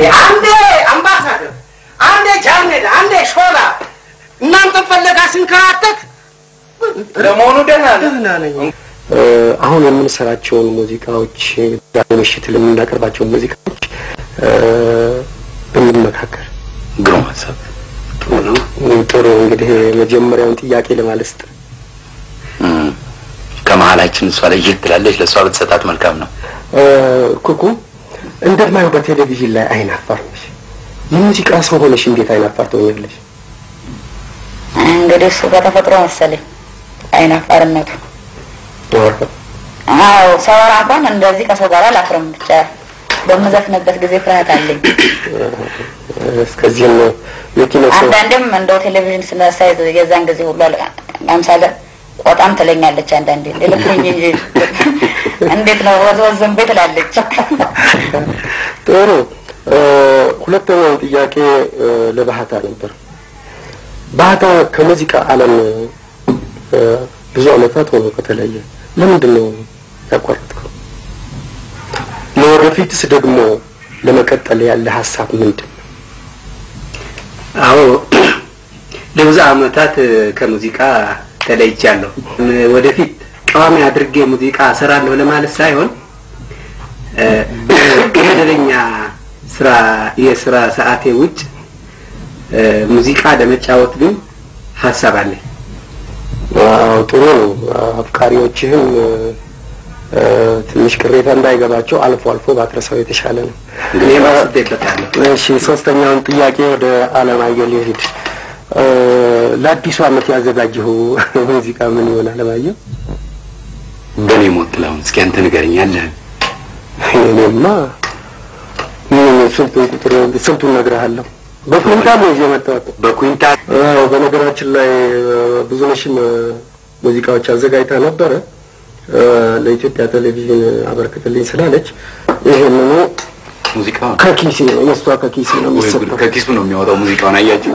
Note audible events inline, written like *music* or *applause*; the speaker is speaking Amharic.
እንዴ አንዴ አምባሳደር፣ አንዴ ጃንሜዳ፣ አንዴ ሾላ እናንተ ፈለጋ ስንከራተት ለመሆኑ ደህና ነህ? ደህና ነኝ። አሁን የምንሰራቸውን ሙዚቃዎች ዛሬ ምሽት ለምናቀርባቸውን ሙዚቃዎች እንመካከር። ግሩም ሀሳብ ጥሩ ነው። ጥሩ እንግዲህ መጀመሪያውን ጥያቄ ለማለስጥ ከመሀላችን እሷ ለየት ትላለች። ለእሷ ብትሰጣት መልካም ነው። ኩኩ እንደማየው በቴሌቪዥን ላይ አይን አፋር ነሽ። የሙዚቃ ሰው ሆነሽ እንዴት አይን አፋር ትሆኛለሽ? እንግዲህ እሱ በተፈጥሮ መሰለኝ አይናፋርነቱ። አዎ ሰወራ እንኳን እንደዚህ ከሰው ጋር አላፍርም። ብቻ በምዘፍንበት ጊዜ ፍርሃት አለኝ። እስከዚህም ሰው አንዳንዴም እንደው ቴሌቪዥን ስነሳይ የዛን ጊዜ ሁሉ ለምሳሌ ቆጣም ትለኛለች። አንዳንዴ ልክኝ እንጂ እንዴት ነው ወዝወዝም ቤት ትላለች። ጥሩ። ሁለተኛው ጥያቄ ለባህታ ነበር። ባህታ ከሙዚቃ ዓለም ብዙ ዓመታት ሆኖ ከተለየ ለምንድን ነው ያቋረጥከው? ለወደፊትስ ደግሞ ለመቀጠል ያለ ሀሳብ ምንድን ነው? አዎ *clears throat* ለብዙ ዓመታት ከሙዚቃ ተለይቻለሁ። ወደፊት ቋሚ አድርጌ ሙዚቃ እሰራለሁ ለማለት ሳይሆን ከመደበኛ ስራ የስራ ሰዓቴ ውጭ ሙዚቃ ለመጫወት ግን ሀሳብ አለኝ። አዎ ጥሩ ነው። አፍቃሪዎችህም ትንሽ ቅሬታ እንዳይገባቸው አልፎ አልፎ ባትረሳው የተሻለ ነው። እሺ ሶስተኛውን ጥያቄ ወደ አለማየሁ ልሂድ። ለአዲሱ ዓመት ያዘጋጀው ሙዚቃ ምን ይሆን አለማየሁ? በእኔ ሞት ጥላሁን፣ እስኪ አንተ ንገረኝ ያለህን። እኔማ ምን ስንቱን ቁጥር ስንቱን እነግርሃለሁ። በኩንታል ነው ይዤ በኩንታል አዎ በነገራችን ላይ ብዙነሽም ሙዚቃዎች አዘጋጅታ ነበረ ለኢትዮጵያ ቴሌቪዥን አበርክትልኝ ስላለች ይሄንኑ ሙዚቃውን ከኪሴ ነው የእሷ ከኪሴ ነው! የሚሰጠው። ከኪሱ ነው የሚያወጣው ሙዚቃውን። አያችሁ?